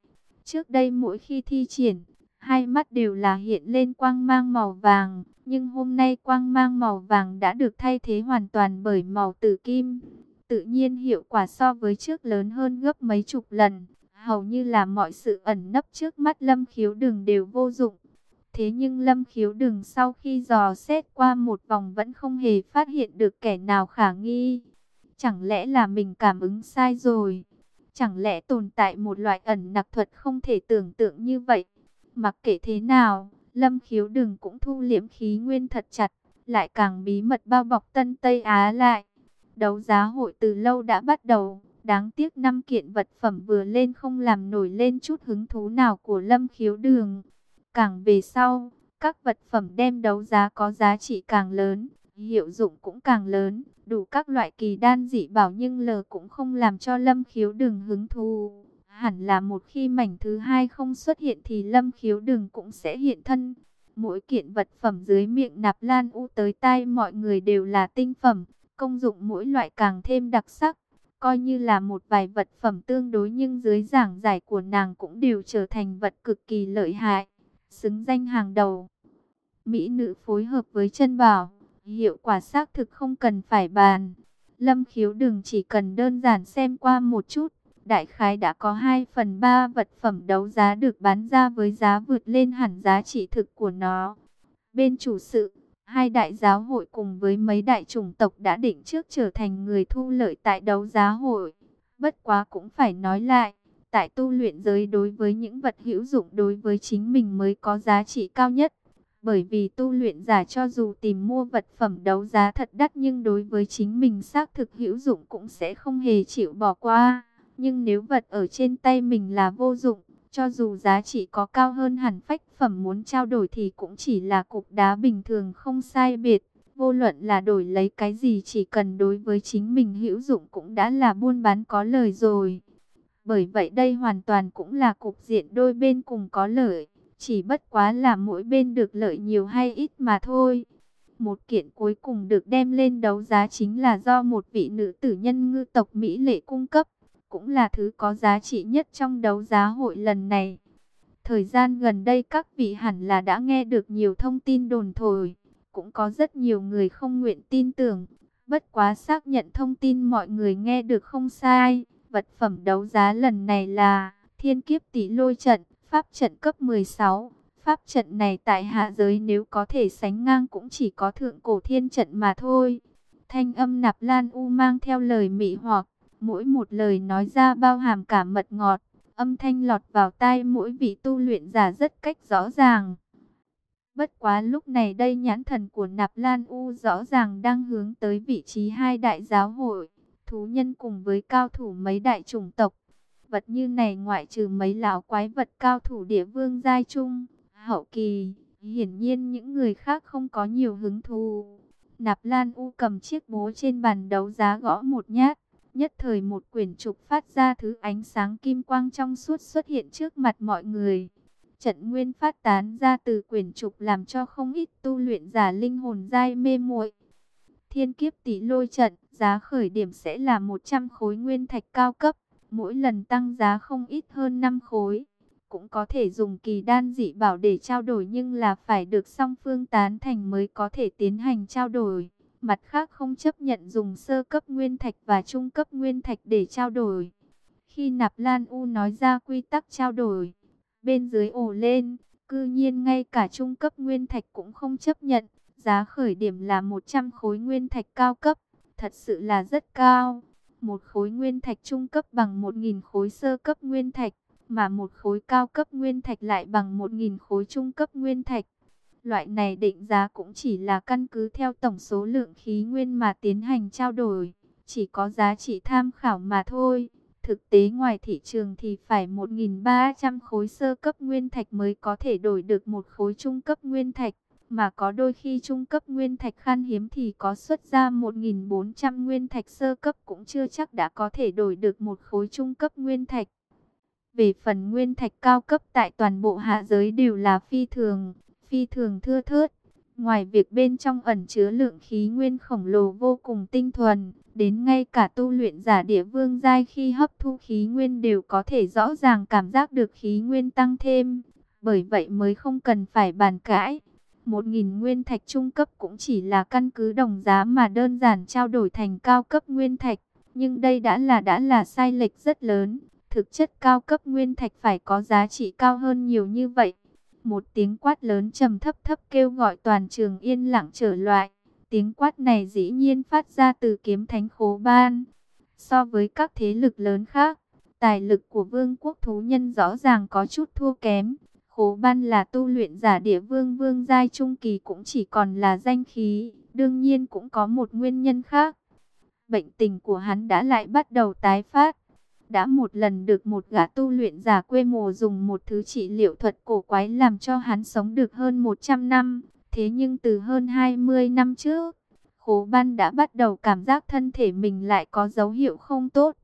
Trước đây mỗi khi thi triển, hai mắt đều là hiện lên quang mang màu vàng, nhưng hôm nay quang mang màu vàng đã được thay thế hoàn toàn bởi màu tử kim. Tự nhiên hiệu quả so với trước lớn hơn gấp mấy chục lần, hầu như là mọi sự ẩn nấp trước mắt Lâm Khiếu đường đều vô dụng. Thế nhưng Lâm Khiếu đường sau khi dò xét qua một vòng vẫn không hề phát hiện được kẻ nào khả nghi. Chẳng lẽ là mình cảm ứng sai rồi? Chẳng lẽ tồn tại một loại ẩn nặc thuật không thể tưởng tượng như vậy? Mặc kệ thế nào, Lâm Khiếu Đừng cũng thu liễm khí nguyên thật chặt, lại càng bí mật bao bọc Tân Tây Á lại. Đấu giá hội từ lâu đã bắt đầu, đáng tiếc năm kiện vật phẩm vừa lên không làm nổi lên chút hứng thú nào của Lâm Khiếu Đường. Càng về sau, các vật phẩm đem đấu giá có giá trị càng lớn, hiệu dụng cũng càng lớn, đủ các loại kỳ đan dị bảo nhưng lờ cũng không làm cho Lâm Khiếu Đường hứng thú. Hẳn là một khi mảnh thứ hai không xuất hiện thì Lâm Khiếu Đường cũng sẽ hiện thân. Mỗi kiện vật phẩm dưới miệng nạp lan u tới tai mọi người đều là tinh phẩm, công dụng mỗi loại càng thêm đặc sắc. Coi như là một vài vật phẩm tương đối nhưng dưới giảng giải của nàng cũng đều trở thành vật cực kỳ lợi hại, xứng danh hàng đầu. Mỹ nữ phối hợp với chân bảo, hiệu quả xác thực không cần phải bàn. Lâm khiếu đừng chỉ cần đơn giản xem qua một chút, đại khái đã có 2 phần 3 vật phẩm đấu giá được bán ra với giá vượt lên hẳn giá trị thực của nó. Bên chủ sự, Hai đại giáo hội cùng với mấy đại chủng tộc đã định trước trở thành người thu lợi tại đấu giá hội. Bất quá cũng phải nói lại, tại tu luyện giới đối với những vật hữu dụng đối với chính mình mới có giá trị cao nhất. Bởi vì tu luyện giả cho dù tìm mua vật phẩm đấu giá thật đắt nhưng đối với chính mình xác thực hữu dụng cũng sẽ không hề chịu bỏ qua. Nhưng nếu vật ở trên tay mình là vô dụng, cho dù giá trị có cao hơn hẳn phách phẩm muốn trao đổi thì cũng chỉ là cục đá bình thường không sai biệt. Vô luận là đổi lấy cái gì chỉ cần đối với chính mình hữu dụng cũng đã là buôn bán có lời rồi. Bởi vậy đây hoàn toàn cũng là cục diện đôi bên cùng có lợi. Chỉ bất quá là mỗi bên được lợi nhiều hay ít mà thôi. Một kiện cuối cùng được đem lên đấu giá chính là do một vị nữ tử nhân ngư tộc Mỹ lệ cung cấp. Cũng là thứ có giá trị nhất trong đấu giá hội lần này. Thời gian gần đây các vị hẳn là đã nghe được nhiều thông tin đồn thổi. Cũng có rất nhiều người không nguyện tin tưởng. Bất quá xác nhận thông tin mọi người nghe được không sai. Vật phẩm đấu giá lần này là Thiên Kiếp Tỷ Lôi Trận, Pháp trận cấp 16. Pháp trận này tại hạ giới nếu có thể sánh ngang cũng chỉ có thượng cổ thiên trận mà thôi. Thanh âm nạp lan u mang theo lời mị hoặc, mỗi một lời nói ra bao hàm cả mật ngọt, âm thanh lọt vào tai mỗi vị tu luyện giả rất cách rõ ràng. Bất quá lúc này đây nhãn thần của nạp lan u rõ ràng đang hướng tới vị trí hai đại giáo hội, thú nhân cùng với cao thủ mấy đại chủng tộc. Vật như này ngoại trừ mấy lão quái vật cao thủ địa vương giai trung, hậu kỳ, hiển nhiên những người khác không có nhiều hứng thú. Nạp Lan U cầm chiếc bố trên bàn đấu giá gõ một nhát, nhất thời một quyển trục phát ra thứ ánh sáng kim quang trong suốt xuất hiện trước mặt mọi người. Trận nguyên phát tán ra từ quyển trục làm cho không ít tu luyện giả linh hồn dai mê muội. Thiên kiếp tỷ lôi trận, giá khởi điểm sẽ là 100 khối nguyên thạch cao cấp, mỗi lần tăng giá không ít hơn 5 khối cũng có thể dùng kỳ đan dị bảo để trao đổi nhưng là phải được song phương tán thành mới có thể tiến hành trao đổi. Mặt khác không chấp nhận dùng sơ cấp nguyên thạch và trung cấp nguyên thạch để trao đổi. Khi Nạp Lan U nói ra quy tắc trao đổi, bên dưới ổ lên, cư nhiên ngay cả trung cấp nguyên thạch cũng không chấp nhận. Giá khởi điểm là 100 khối nguyên thạch cao cấp, thật sự là rất cao. Một khối nguyên thạch trung cấp bằng 1.000 khối sơ cấp nguyên thạch mà một khối cao cấp nguyên thạch lại bằng 1.000 khối trung cấp nguyên thạch. Loại này định giá cũng chỉ là căn cứ theo tổng số lượng khí nguyên mà tiến hành trao đổi, chỉ có giá trị tham khảo mà thôi. Thực tế ngoài thị trường thì phải 1.300 khối sơ cấp nguyên thạch mới có thể đổi được một khối trung cấp nguyên thạch, mà có đôi khi trung cấp nguyên thạch khan hiếm thì có xuất ra 1.400 nguyên thạch sơ cấp cũng chưa chắc đã có thể đổi được một khối trung cấp nguyên thạch. Về phần nguyên thạch cao cấp tại toàn bộ hạ giới đều là phi thường, phi thường thưa thớt. Ngoài việc bên trong ẩn chứa lượng khí nguyên khổng lồ vô cùng tinh thuần, đến ngay cả tu luyện giả địa vương giai khi hấp thu khí nguyên đều có thể rõ ràng cảm giác được khí nguyên tăng thêm. Bởi vậy mới không cần phải bàn cãi. Một nghìn nguyên thạch trung cấp cũng chỉ là căn cứ đồng giá mà đơn giản trao đổi thành cao cấp nguyên thạch. Nhưng đây đã là đã là sai lệch rất lớn. Thực chất cao cấp nguyên thạch phải có giá trị cao hơn nhiều như vậy. Một tiếng quát lớn trầm thấp thấp kêu gọi toàn trường yên lặng trở loại. Tiếng quát này dĩ nhiên phát ra từ kiếm thánh khố ban. So với các thế lực lớn khác, tài lực của vương quốc thú nhân rõ ràng có chút thua kém. Cố ban là tu luyện giả địa vương vương giai trung kỳ cũng chỉ còn là danh khí, đương nhiên cũng có một nguyên nhân khác. Bệnh tình của hắn đã lại bắt đầu tái phát, đã một lần được một gã tu luyện giả quê mùa dùng một thứ trị liệu thuật cổ quái làm cho hắn sống được hơn 100 năm. Thế nhưng từ hơn 20 năm trước, Khố Ban đã bắt đầu cảm giác thân thể mình lại có dấu hiệu không tốt.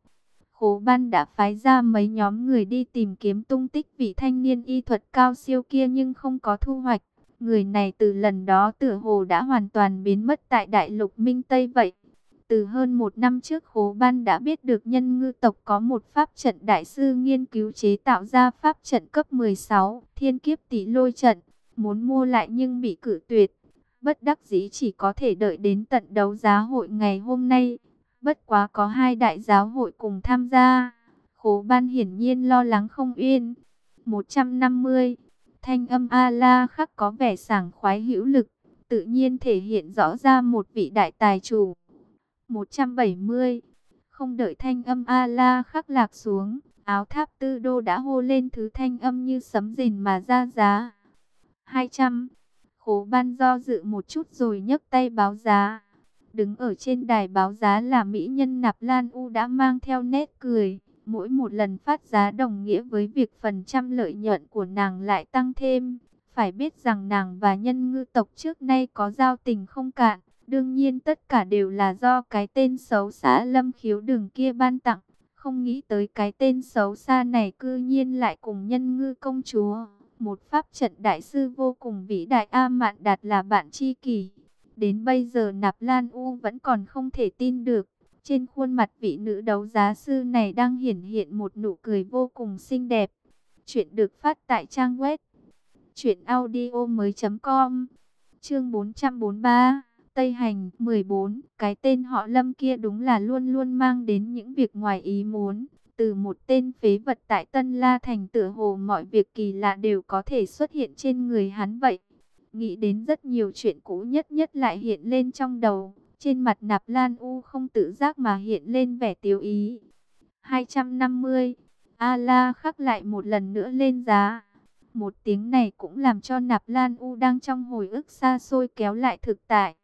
Khố Ban đã phái ra mấy nhóm người đi tìm kiếm tung tích vị thanh niên y thuật cao siêu kia nhưng không có thu hoạch. Người này từ lần đó tựa hồ đã hoàn toàn biến mất tại đại lục Minh Tây vậy. Từ hơn một năm trước Khố Ban đã biết được nhân ngư tộc có một pháp trận đại sư nghiên cứu chế tạo ra pháp trận cấp 16, thiên kiếp tỷ lôi trận, muốn mua lại nhưng bị cử tuyệt. Bất đắc dĩ chỉ có thể đợi đến tận đấu giá hội ngày hôm nay. Bất quá có hai đại giáo hội cùng tham gia. Khố Ban hiển nhiên lo lắng không yên. 150. Thanh âm A-la khắc có vẻ sảng khoái hữu lực, tự nhiên thể hiện rõ ra một vị đại tài chủ. 170. Không đợi thanh âm A-la khắc lạc xuống, áo tháp tư đô đã hô lên thứ thanh âm như sấm rền mà ra giá. 200. Khố ban do dự một chút rồi nhấc tay báo giá. Đứng ở trên đài báo giá là mỹ nhân Nạp Lan U đã mang theo nét cười. Mỗi một lần phát giá đồng nghĩa với việc phần trăm lợi nhuận của nàng lại tăng thêm. Phải biết rằng nàng và nhân ngư tộc trước nay có giao tình không cạn. Đương nhiên tất cả đều là do cái tên xấu xã lâm khiếu đường kia ban tặng. Không nghĩ tới cái tên xấu xa này cư nhiên lại cùng nhân ngư công chúa. Một pháp trận đại sư vô cùng vĩ đại A Mạn Đạt là bạn tri kỷ. Đến bây giờ Nạp Lan U vẫn còn không thể tin được. Trên khuôn mặt vị nữ đấu giá sư này đang hiển hiện một nụ cười vô cùng xinh đẹp. Chuyện được phát tại trang web truyệnaudiomoi.com. Chương 443, Tây Hành 14, cái tên họ Lâm kia đúng là luôn luôn mang đến những việc ngoài ý muốn. Từ một tên phế vật tại Tân La Thành tựa hồ mọi việc kỳ lạ đều có thể xuất hiện trên người hắn vậy. Nghĩ đến rất nhiều chuyện cũ nhất nhất lại hiện lên trong đầu. Trên mặt nạp lan u không tự giác mà hiện lên vẻ tiêu ý. 250. A-la khắc lại một lần nữa lên giá. Một tiếng này cũng làm cho nạp lan u đang trong hồi ức xa xôi kéo lại thực tại.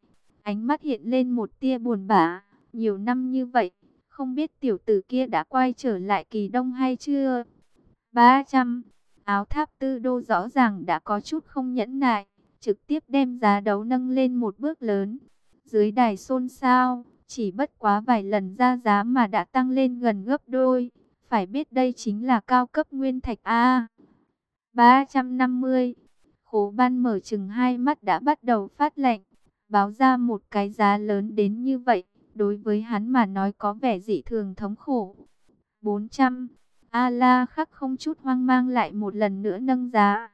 Ánh mắt hiện lên một tia buồn bã. Nhiều năm như vậy, không biết tiểu tử kia đã quay trở lại kỳ đông hay chưa? 300. Áo tháp tư đô rõ ràng đã có chút không nhẫn nại. Trực tiếp đem giá đấu nâng lên một bước lớn. Dưới đài xôn xao, chỉ bất quá vài lần ra giá mà đã tăng lên gần gấp đôi. Phải biết đây chính là cao cấp nguyên thạch A. 350. Khố ban mở chừng hai mắt đã bắt đầu phát lạnh. Báo ra một cái giá lớn đến như vậy. Đối với hắn mà nói có vẻ dị thường thống khổ. 400. A-la khắc không chút hoang mang lại một lần nữa nâng giá.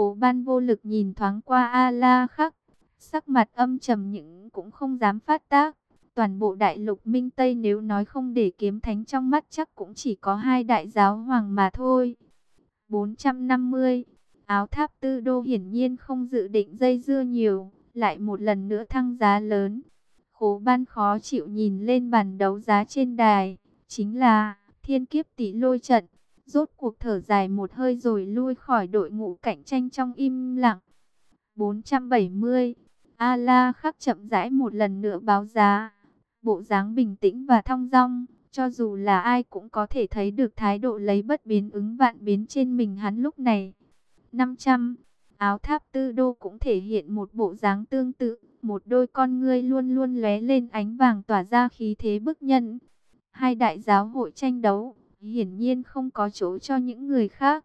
Cố ban vô lực nhìn thoáng qua A-la khắc. Sắc mặt âm trầm những cũng không dám phát tác. Toàn bộ đại lục Minh Tây nếu nói không để kiếm thánh trong mắt chắc cũng chỉ có hai đại giáo hoàng mà thôi. 450. Áo tháp tư đô hiển nhiên không dự định dây dưa nhiều. Lại một lần nữa thăng giá lớn. Cố ban khó chịu nhìn lên bàn đấu giá trên đài. Chính là thiên kiếp tỷ lôi trận. Rốt cuộc thở dài một hơi rồi lui khỏi đội ngũ cạnh tranh trong im lặng. 470. A-la khắc chậm rãi một lần nữa báo giá. Bộ dáng bình tĩnh và thong dong, cho dù là ai cũng có thể thấy được thái độ lấy bất biến ứng vạn biến trên mình hắn lúc này. 500. Áo tháp tư đô cũng thể hiện một bộ dáng tương tự, một đôi con ngươi luôn luôn lóe lên ánh vàng tỏa ra khí thế bức nhân. Hai đại giáo hội tranh đấu, hiển nhiên không có chỗ cho những người khác.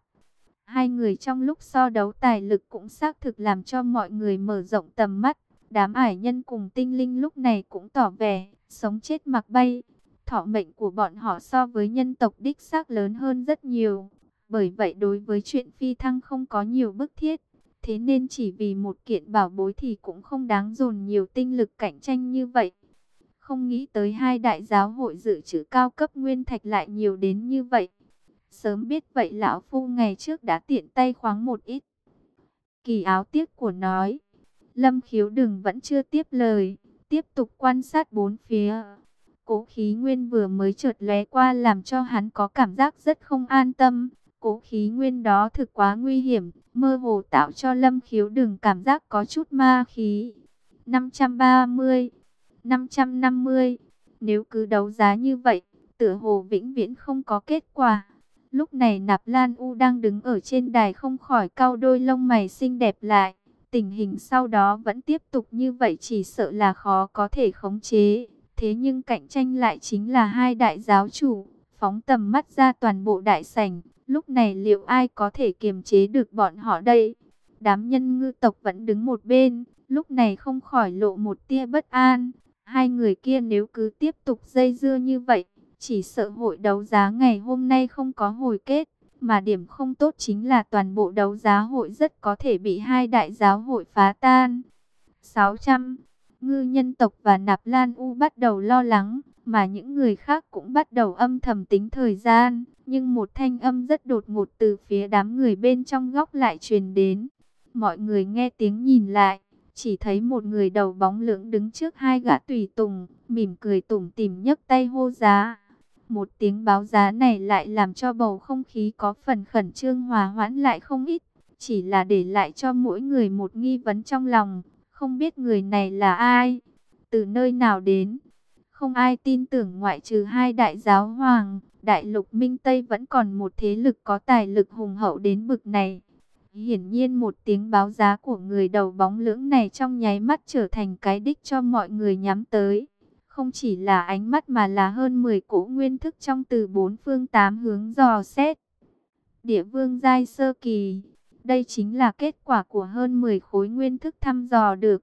Hai người trong lúc so đấu tài lực cũng xác thực làm cho mọi người mở rộng tầm mắt. Đám ải nhân cùng tinh linh lúc này cũng tỏ vẻ, sống chết mặc bay. Thọ mệnh của bọn họ so với nhân tộc đích xác lớn hơn rất nhiều. Bởi vậy đối với chuyện phi thăng không có nhiều bức thiết. Thế nên chỉ vì một kiện bảo bối thì cũng không đáng dồn nhiều tinh lực cạnh tranh như vậy. Không nghĩ tới hai đại giáo hội dự trữ cao cấp nguyên thạch lại nhiều đến như vậy. Sớm biết vậy lão phu ngày trước đã tiện tay khoáng một ít. Kỳ áo tiếc của nói. Lâm khiếu đừng vẫn chưa tiếp lời, tiếp tục quan sát bốn phía. Cố khí nguyên vừa mới chợt lóe qua làm cho hắn có cảm giác rất không an tâm. Cố khí nguyên đó thực quá nguy hiểm, mơ hồ tạo cho lâm khiếu đừng cảm giác có chút ma khí. 530, 550, nếu cứ đấu giá như vậy, tựa hồ vĩnh viễn không có kết quả. Lúc này Nạp Lan U đang đứng ở trên đài không khỏi cau đôi lông mày xinh đẹp lại. Tình hình sau đó vẫn tiếp tục như vậy chỉ sợ là khó có thể khống chế. Thế nhưng cạnh tranh lại chính là hai đại giáo chủ, phóng tầm mắt ra toàn bộ đại sảnh. Lúc này liệu ai có thể kiềm chế được bọn họ đây? Đám nhân ngư tộc vẫn đứng một bên, lúc này không khỏi lộ một tia bất an. Hai người kia nếu cứ tiếp tục dây dưa như vậy, chỉ sợ hội đấu giá ngày hôm nay không có hồi kết. Mà điểm không tốt chính là toàn bộ đấu giá hội rất có thể bị hai đại giáo hội phá tan. 600. Ngư nhân tộc và Nạp Lan U bắt đầu lo lắng, mà những người khác cũng bắt đầu âm thầm tính thời gian. Nhưng một thanh âm rất đột ngột từ phía đám người bên trong góc lại truyền đến. Mọi người nghe tiếng nhìn lại, chỉ thấy một người đầu bóng lưỡng đứng trước hai gã tùy tùng, mỉm cười tủm tìm nhấc tay hô giá. Một tiếng báo giá này lại làm cho bầu không khí có phần khẩn trương hòa hoãn lại không ít. Chỉ là để lại cho mỗi người một nghi vấn trong lòng. Không biết người này là ai? Từ nơi nào đến? Không ai tin tưởng ngoại trừ hai đại giáo hoàng. Đại lục Minh Tây vẫn còn một thế lực có tài lực hùng hậu đến bực này. Hiển nhiên một tiếng báo giá của người đầu bóng lưỡng này trong nháy mắt trở thành cái đích cho mọi người nhắm tới. Không chỉ là ánh mắt mà là hơn 10 cỗ nguyên thức trong từ bốn phương tám hướng dò xét. Địa vương giai sơ kỳ, Đây chính là kết quả của hơn 10 khối nguyên thức thăm dò được.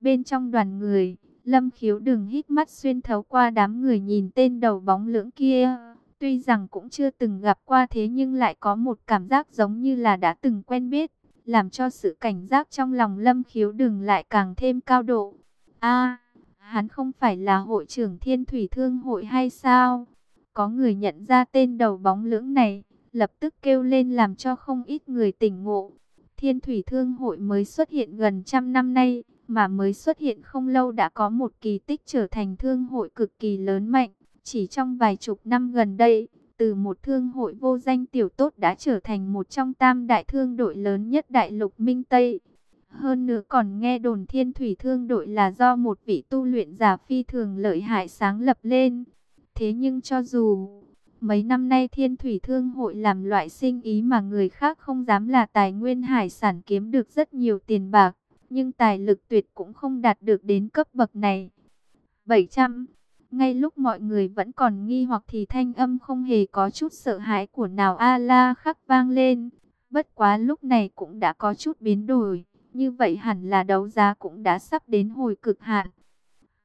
Bên trong đoàn người, Lâm khiếu đừng hít mắt xuyên thấu qua đám người nhìn tên đầu bóng lưỡng kia. Tuy rằng cũng chưa từng gặp qua thế nhưng lại có một cảm giác giống như là đã từng quen biết. Làm cho sự cảnh giác trong lòng lâm khiếu đừng lại càng thêm cao độ. a hắn không phải là hội trưởng thiên thủy thương hội hay sao? Có người nhận ra tên đầu bóng lưỡng này, lập tức kêu lên làm cho không ít người tỉnh ngộ. Thiên thủy thương hội mới xuất hiện gần trăm năm nay, mà mới xuất hiện không lâu đã có một kỳ tích trở thành thương hội cực kỳ lớn mạnh. Chỉ trong vài chục năm gần đây, từ một thương hội vô danh tiểu tốt đã trở thành một trong tam đại thương đội lớn nhất đại lục Minh Tây. Hơn nữa còn nghe đồn thiên thủy thương đội là do một vị tu luyện giả phi thường lợi hại sáng lập lên. Thế nhưng cho dù mấy năm nay thiên thủy thương hội làm loại sinh ý mà người khác không dám là tài nguyên hải sản kiếm được rất nhiều tiền bạc nhưng tài lực tuyệt cũng không đạt được đến cấp bậc này. 700. Ngay lúc mọi người vẫn còn nghi hoặc thì thanh âm không hề có chút sợ hãi của nào A-la khắc vang lên. Bất quá lúc này cũng đã có chút biến đổi. Như vậy hẳn là đấu giá cũng đã sắp đến hồi cực hạn.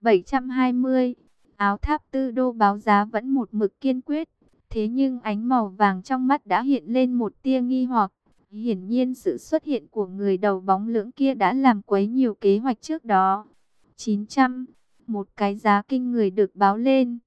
720. Áo tháp tư đô báo giá vẫn một mực kiên quyết. Thế nhưng ánh màu vàng trong mắt đã hiện lên một tia nghi hoặc. Hiển nhiên sự xuất hiện của người đầu bóng lưỡng kia đã làm quấy nhiều kế hoạch trước đó. 900, một cái giá kinh người được báo lên.